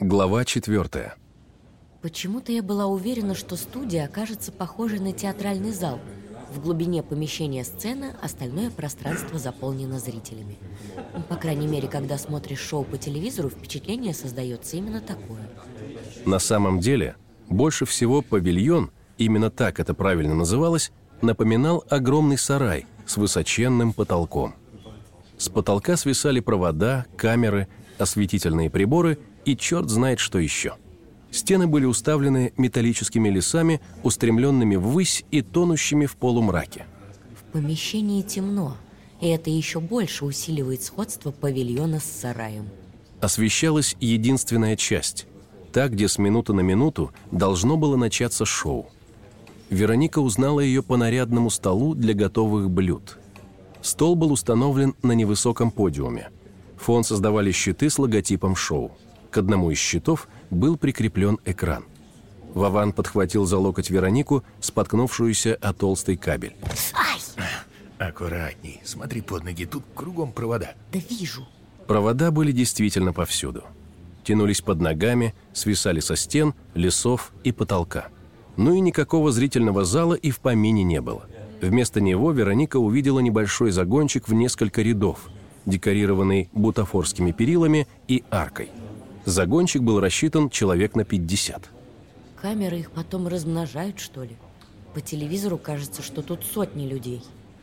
Глава четвертая. Почему-то я была уверена, что студия окажется похожей на театральный зал. В глубине помещения сцена, остальное пространство заполнено зрителями. По крайней мере, когда смотришь шоу по телевизору, впечатление создается именно такое. На самом деле, больше всего павильон, именно так это правильно называлось, напоминал огромный сарай с высоченным потолком. С потолка свисали провода, камеры, осветительные приборы и черт знает что еще. Стены были уставлены металлическими лесами, устремленными ввысь и тонущими в полумраке. В помещении темно, и это еще больше усиливает сходство павильона с сараем. Освещалась единственная часть, та, где с минуты на минуту должно было начаться шоу. Вероника узнала ее по нарядному столу для готовых блюд. Стол был установлен на невысоком подиуме. Фон создавали щиты с логотипом шоу. К одному из щитов был прикреплен экран. Вован подхватил за локоть Веронику, споткнувшуюся о толстый кабель. Ай! Аккуратней, смотри под ноги, тут кругом провода. Да вижу. Провода были действительно повсюду. Тянулись под ногами, свисали со стен, лесов и потолка. Ну и никакого зрительного зала и в помине не было. Вместо него Вероника увидела небольшой загончик в несколько рядов, декорированный бутафорскими перилами и аркой – Загончик был рассчитан человек на 50. Камеры их потом размножают, что ли? По телевизору кажется, что тут сотни людей.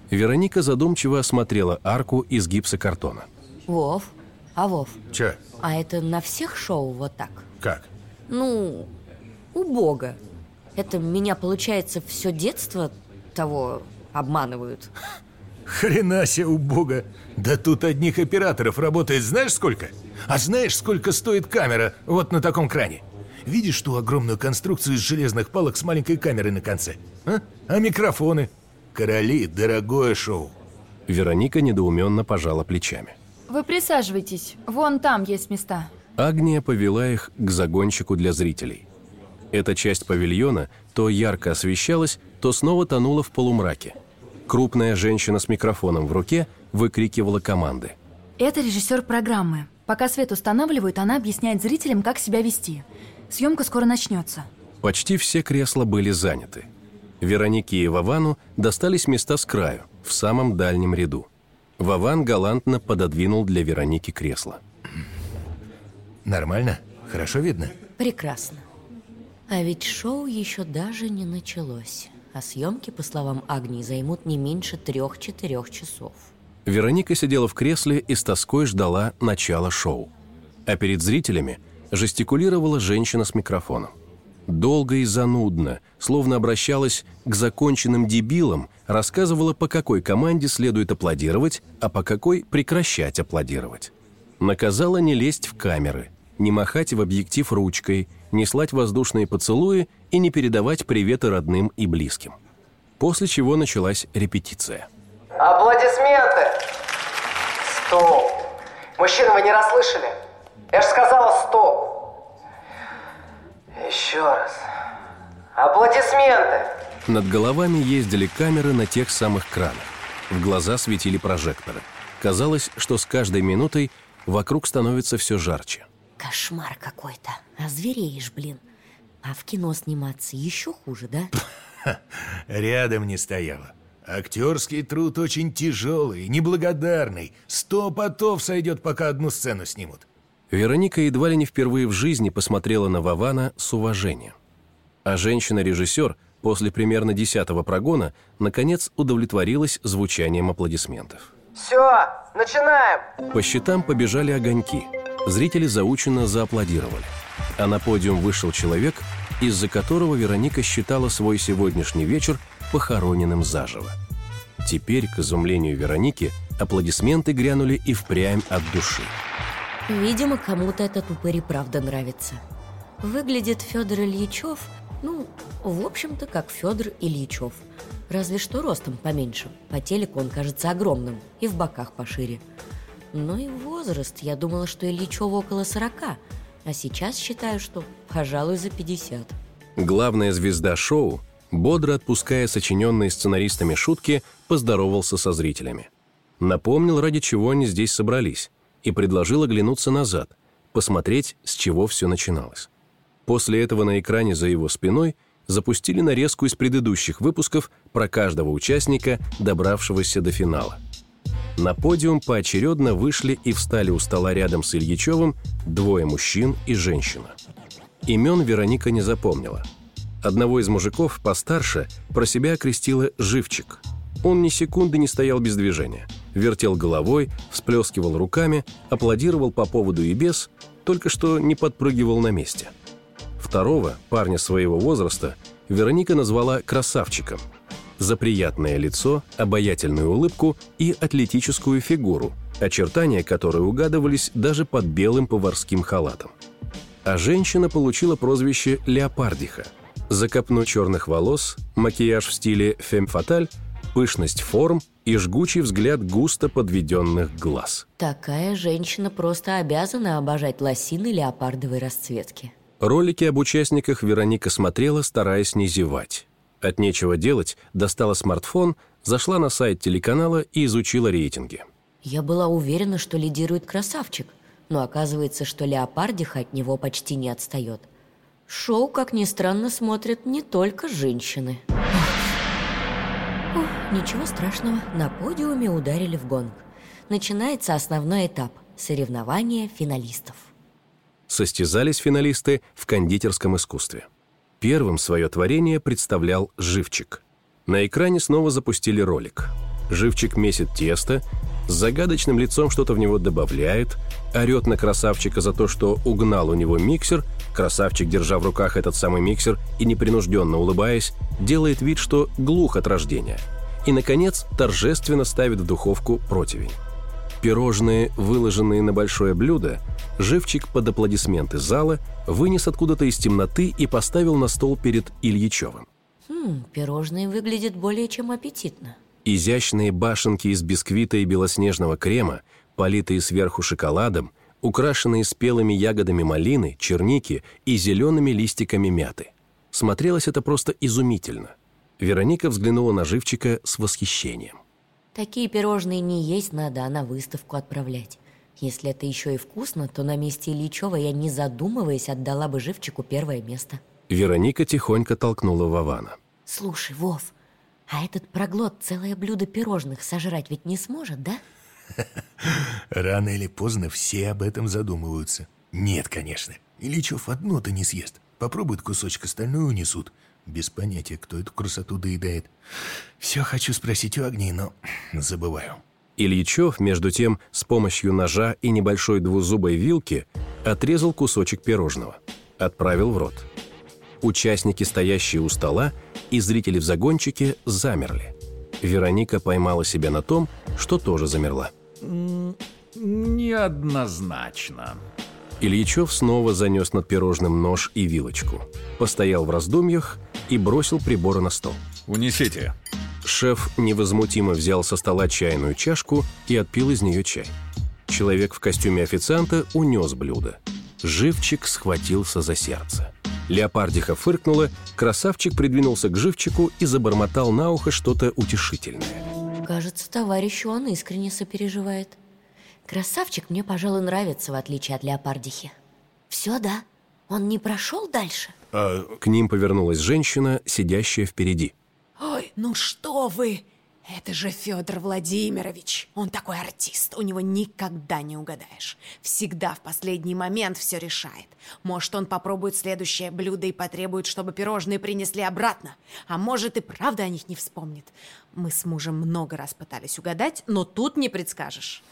Вероника задумчиво осмотрела арку из гипсокартона. Вов, а Вов, Че? а это на всех шоу вот так? Как? Ну, убого. Это меня, получается, все детство того обманывают. Хрена себе убого. Да тут одних операторов работает знаешь сколько? А знаешь, сколько стоит камера вот на таком кране? Видишь ту огромную конструкцию из железных палок с маленькой камерой на конце? А, а микрофоны? Короли, дорогое шоу. Вероника недоуменно пожала плечами. Вы присаживайтесь, вон там есть места. Агния повела их к загонщику для зрителей. Эта часть павильона то ярко освещалась, то снова тонула в полумраке. Крупная женщина с микрофоном в руке выкрикивала команды. Это режиссер программы. Пока свет устанавливают, она объясняет зрителям, как себя вести. Съемка скоро начнется. Почти все кресла были заняты. Веронике и Вовану достались места с краю, в самом дальнем ряду. Вован галантно пододвинул для Вероники кресло. Нормально? Хорошо видно? Прекрасно. А ведь шоу еще даже не началось. А съемки, по словам Агнии, займут не меньше трех-четырех часов. Вероника сидела в кресле и с тоской ждала начала шоу. А перед зрителями жестикулировала женщина с микрофоном. Долго и занудно, словно обращалась к законченным дебилам, рассказывала, по какой команде следует аплодировать, а по какой прекращать аплодировать. Наказала не лезть в камеры, не махать в объектив ручкой, не слать воздушные поцелуи и не передавать приветы родным и близким. После чего началась репетиция. Аплодисменты! Стоп! Мужчина, вы не расслышали? Я же сказала стоп! Еще раз. Аплодисменты! Над головами ездили камеры на тех самых кранах. В глаза светили прожекторы. Казалось, что с каждой минутой вокруг становится все жарче. Кошмар какой-то. А звереешь, блин. А в кино сниматься еще хуже, да? Рядом не стояла. Актерский труд очень тяжелый, неблагодарный. Сто потов сойдет, пока одну сцену снимут. Вероника едва ли не впервые в жизни посмотрела на Вована с уважением. А женщина-режиссер после примерно десятого прогона наконец удовлетворилась звучанием аплодисментов. Все, начинаем! По счетам побежали огоньки. Зрители заученно зааплодировали. А на подиум вышел человек, из-за которого Вероника считала свой сегодняшний вечер похороненным заживо. Теперь, к изумлению Вероники, аплодисменты грянули и впрямь от души. Видимо, кому-то этот упырь и правда нравится. Выглядит Федор Ильичев, ну, в общем-то, как Федор Ильичев. Разве что ростом поменьше. По телеку он кажется огромным и в боках пошире. Но и возраст. Я думала, что Ильичеву около 40, а сейчас считаю, что, пожалуй, за 50. Главная звезда шоу, бодро отпуская сочиненные сценаристами шутки, поздоровался со зрителями. Напомнил, ради чего они здесь собрались, и предложил оглянуться назад, посмотреть, с чего все начиналось. После этого на экране за его спиной запустили нарезку из предыдущих выпусков про каждого участника, добравшегося до финала. На подиум поочередно вышли и встали у стола рядом с Ильичевым двое мужчин и женщина. Имен Вероника не запомнила. Одного из мужиков, постарше, про себя окрестила «Живчик». Он ни секунды не стоял без движения. Вертел головой, всплескивал руками, аплодировал по поводу и без, только что не подпрыгивал на месте. Второго, парня своего возраста, Вероника назвала «красавчиком». За приятное лицо, обаятельную улыбку и атлетическую фигуру, очертания которой угадывались даже под белым поварским халатом. А женщина получила прозвище «Леопардиха». За копну черных волос, макияж в стиле «фем-фаталь», пышность форм и жгучий взгляд густо подведенных глаз. Такая женщина просто обязана обожать лосины леопардовой расцветки. Ролики об участниках Вероника смотрела, стараясь не зевать. От нечего делать достала смартфон, зашла на сайт телеканала и изучила рейтинги. Я была уверена, что лидирует красавчик, но оказывается, что леопардиха от него почти не отстает. Шоу, как ни странно, смотрят не только женщины. Ничего страшного, на подиуме ударили в гонг. Начинается основной этап – соревнования финалистов. Состязались финалисты в кондитерском искусстве. Первым свое творение представлял «Живчик». На экране снова запустили ролик. Живчик месит тесто, с загадочным лицом что-то в него добавляет, орет на красавчика за то, что угнал у него миксер, красавчик, держа в руках этот самый миксер и непринужденно улыбаясь, делает вид, что глух от рождения – и, наконец, торжественно ставит в духовку противень. Пирожные, выложенные на большое блюдо, живчик под аплодисменты зала вынес откуда-то из темноты и поставил на стол перед Ильичевым. Хм, пирожные выглядят более чем аппетитно. Изящные башенки из бисквита и белоснежного крема, политые сверху шоколадом, украшенные спелыми ягодами малины, черники и зелеными листиками мяты. Смотрелось это просто изумительно. Вероника взглянула на живчика с восхищением. Такие пирожные не есть надо, а на выставку отправлять. Если это еще и вкусно, то на месте Ильичева я, не задумываясь, отдала бы живчику первое место. Вероника тихонько толкнула Вована. Слушай, Вов, а этот проглот целое блюдо пирожных сожрать ведь не сможет, да? Рано или поздно все об этом задумываются. Нет, конечно. Ильичев одно-то не съест. Попробует кусочек, остальное унесут. Без понятия, кто эту красоту доедает. Все хочу спросить у огней, но забываю. Ильичев, между тем, с помощью ножа и небольшой двузубой вилки отрезал кусочек пирожного. Отправил в рот. Участники, стоящие у стола, и зрители в загончике замерли. Вероника поймала себя на том, что тоже замерла. «Неоднозначно», Ильичев снова занес над пирожным нож и вилочку. Постоял в раздумьях и бросил приборы на стол. «Унесите». Шеф невозмутимо взял со стола чайную чашку и отпил из нее чай. Человек в костюме официанта унес блюдо. Живчик схватился за сердце. Леопардиха фыркнула, красавчик придвинулся к живчику и забормотал на ухо что-то утешительное. Кажется, товарищу он искренне сопереживает. Красавчик мне, пожалуй, нравится, в отличие от леопардихи. Все, да? Он не прошел дальше? А... К ним повернулась женщина, сидящая впереди. Ой, ну что вы! Это же Федор Владимирович. Он такой артист, у него никогда не угадаешь. Всегда в последний момент все решает. Может, он попробует следующее блюдо и потребует, чтобы пирожные принесли обратно. А может, и правда о них не вспомнит. Мы с мужем много раз пытались угадать, но тут не предскажешь.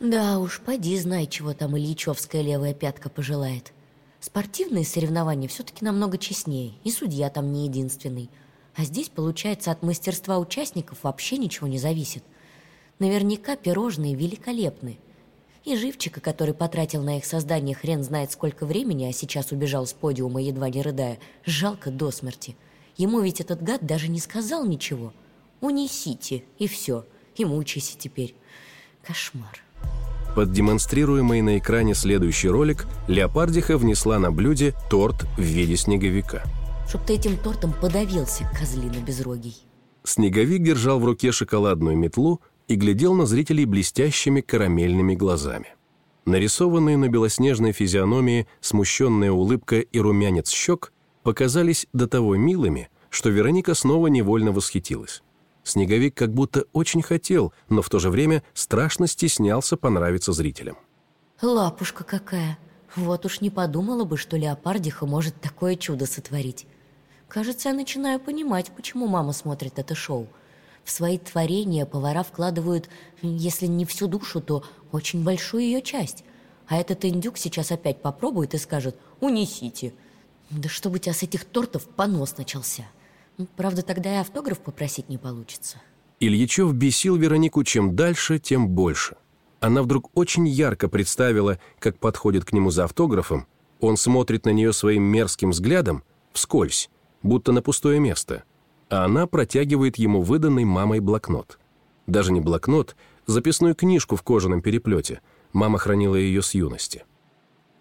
Да уж, поди знай, чего там Ильичевская левая пятка пожелает. Спортивные соревнования все-таки намного честнее, и судья там не единственный. А здесь, получается, от мастерства участников вообще ничего не зависит. Наверняка пирожные великолепны. И живчика, который потратил на их создание хрен знает сколько времени, а сейчас убежал с подиума, едва не рыдая, жалко до смерти. Ему ведь этот гад даже не сказал ничего. Унесите, и все, и мучайся теперь. Кошмар. Под демонстрируемый на экране следующий ролик Леопардиха внесла на блюде торт в виде снеговика. Чтоб ты этим тортом подавился, козлина безрогий. Снеговик держал в руке шоколадную метлу и глядел на зрителей блестящими карамельными глазами. Нарисованные на белоснежной физиономии смущенная улыбка и румянец щек показались до того милыми, что Вероника снова невольно восхитилась. Снеговик как будто очень хотел, но в то же время страшно стеснялся понравиться зрителям. Лапушка какая! Вот уж не подумала бы, что леопардиха может такое чудо сотворить. Кажется, я начинаю понимать, почему мама смотрит это шоу. В свои творения повара вкладывают, если не всю душу, то очень большую ее часть. А этот индюк сейчас опять попробует и скажет «унесите». Да чтобы у тебя с этих тортов понос начался. Правда, тогда и автограф попросить не получится. Ильичев бесил Веронику чем дальше, тем больше. Она вдруг очень ярко представила, как подходит к нему за автографом, он смотрит на нее своим мерзким взглядом, вскользь, будто на пустое место, а она протягивает ему выданный мамой блокнот. Даже не блокнот, записную книжку в кожаном переплете. Мама хранила ее с юности.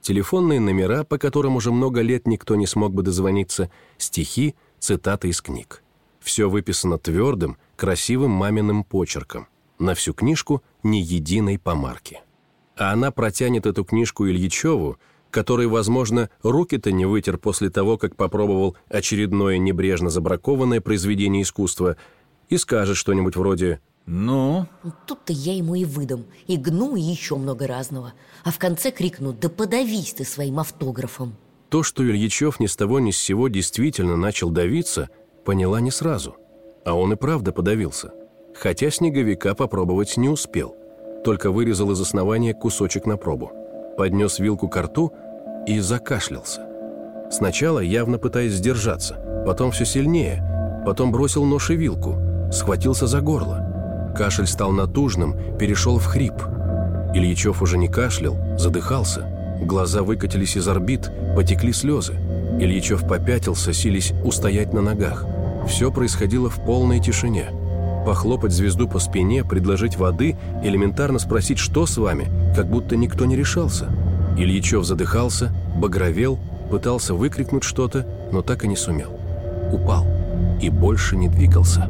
Телефонные номера, по которым уже много лет никто не смог бы дозвониться, стихи, цитаты из книг. Все выписано твердым, красивым маминым почерком. На всю книжку ни единой помарки. А она протянет эту книжку Ильичеву, который, возможно, руки-то не вытер после того, как попробовал очередное небрежно забракованное произведение искусства, и скажет что-нибудь вроде «Ну?» Тут-то я ему и выдам, и гну, и еще много разного. А в конце крикну «Да подавись ты своим автографом!» То, что Ильичев ни с того ни с сего действительно начал давиться, поняла не сразу. А он и правда подавился. Хотя снеговика попробовать не успел. Только вырезал из основания кусочек на пробу. Поднес вилку к рту и закашлялся. Сначала явно пытаясь сдержаться, потом все сильнее, потом бросил нож и вилку, схватился за горло. Кашель стал натужным, перешел в хрип. Ильичев уже не кашлял, задыхался. Глаза выкатились из орбит, потекли слезы. Ильичев попятился, сились устоять на ногах. Все происходило в полной тишине. Похлопать звезду по спине, предложить воды, элементарно спросить, что с вами, как будто никто не решался – Ильичев задыхался, багровел, пытался выкрикнуть что-то, но так и не сумел. Упал и больше не двигался.